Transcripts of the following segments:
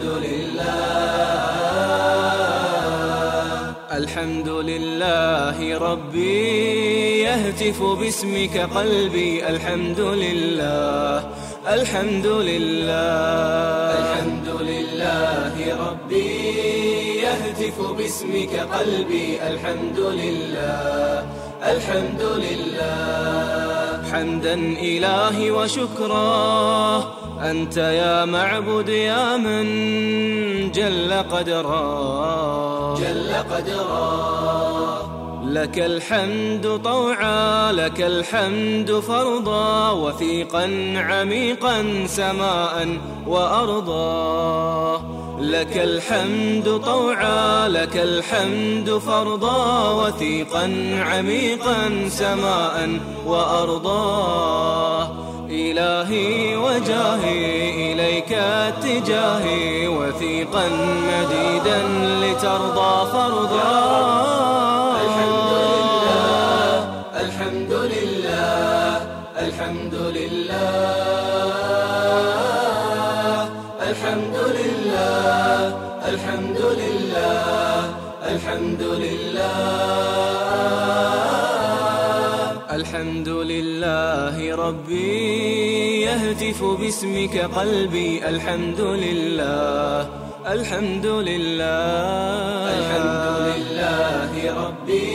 الحمد لله. الحمد لله ربي يهتف باسمك قلبي. الحمد لله. الحمد لله. الحمد لله ربي يهتف باسمك قلبي. الحمد لله. الحمد لله. حمدا إلهي وشكرا. أنت يا معبد يا من جل قدرا. جل قدرا. لك الحمد طوعا لك الحمد فرضا وثيقا عميقا سماء وأرضا. لك الحمد طوعا لك الحمد فرضا وثيقا عميقا سماء وأرضا. إلهي وجاهي إليك اتجاهي وثيقا مديدا لترضى فرضا. الحمد لله الحمد لله الحمد لله الحمد لله. الحمد لله ربي يهتف باسمك قلبي الحمد لله الحمد لله. الحمد لله ربي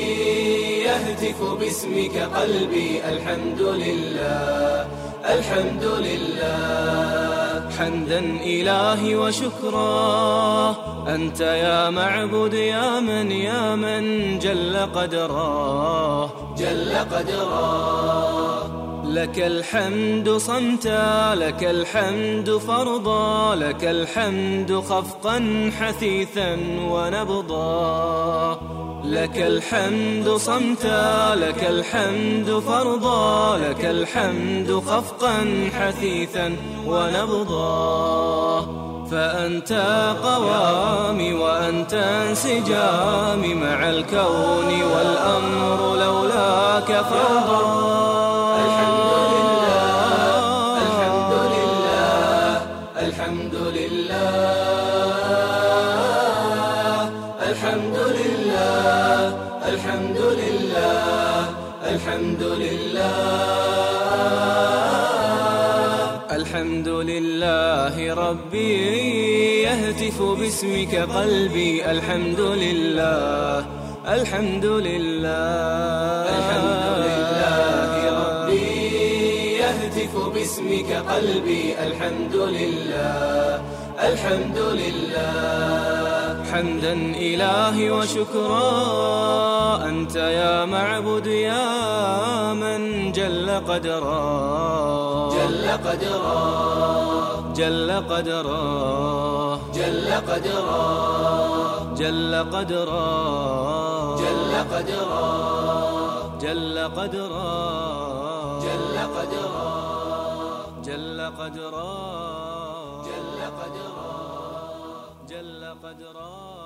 يهتف باسمك قلبي الحمد لله الحمد لله. حمدا إلهي وشكرا أنت يا معبود يا من يا من جل قدرا جل قدرا لك الحمد صمتا لك الحمد فرضا لك الحمد خفقا حثيثا ونبضا. لك الحمد صمتا لك الحمد فرضا لك الحمد خفقا حثيثا ونبضا. فأنت قوامي وأنت انسجامي مع الكون والأمر لولاك فوضى الحمد لله الحمد لله الحمد لله. الحمد لله ربي يهتف باسمك قلبي الحمد لله الحمد لله. الحمد لله ربي يهتف باسمك قلبي الحمد لله الحمد لله. حمدا إلهي وشكرا أنت يا معبد يا من جل قدرا جل قدرا جل قدرا جل قدرا جل قدرا جل قدرا جل قدرا جل قدرا جل قدرا جل قدرا جل قدره